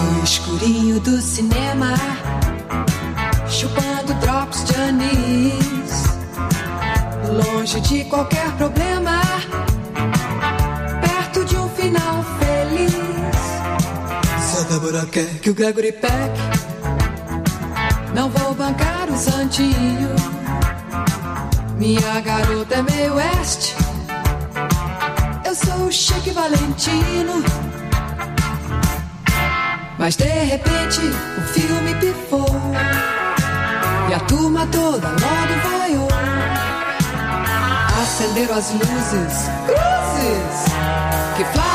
No escurinho do cinema, chupando drops de anis, longe de qualquer problema, perto de um final feliz. Santa Buraqué, que o Gregory Peck não vou bancar os antigos. Minha garota é meio oeste, eu sou o Chique Valentino. Mas de repente o filme pifou. E a turma toda logo vaiou. Acenderam as luzes, cruzes Que flagra,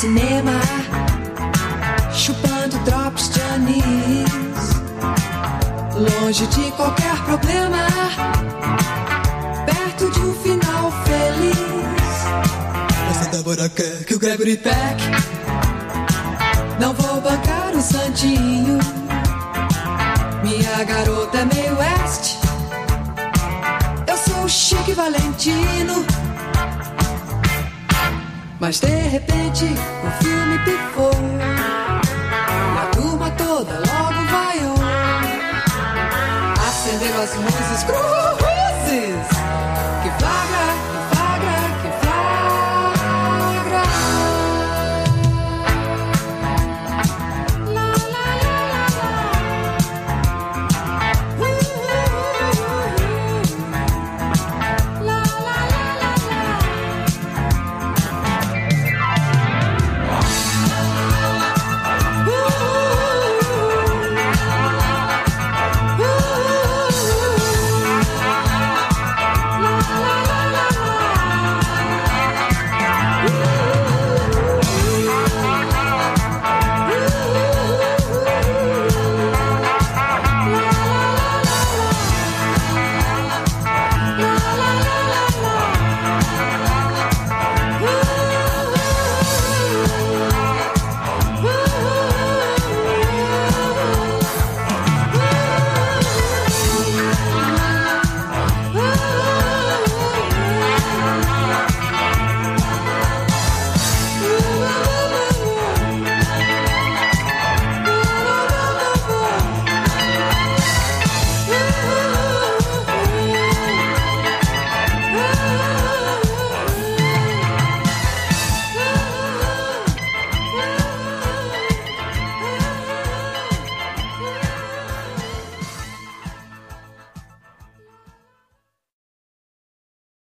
cinema, chupando drops de anis, longe de qualquer problema, perto de um final feliz. Essa Débora quer que o Gregory Peck, não vou bancar o santinho. Minha garota é meio oeste, eu sou o Chique Valentino. Mas de repente o filme pifou E a turma toda logo vaiou. Acenderam as luzes cruzes Que flagra,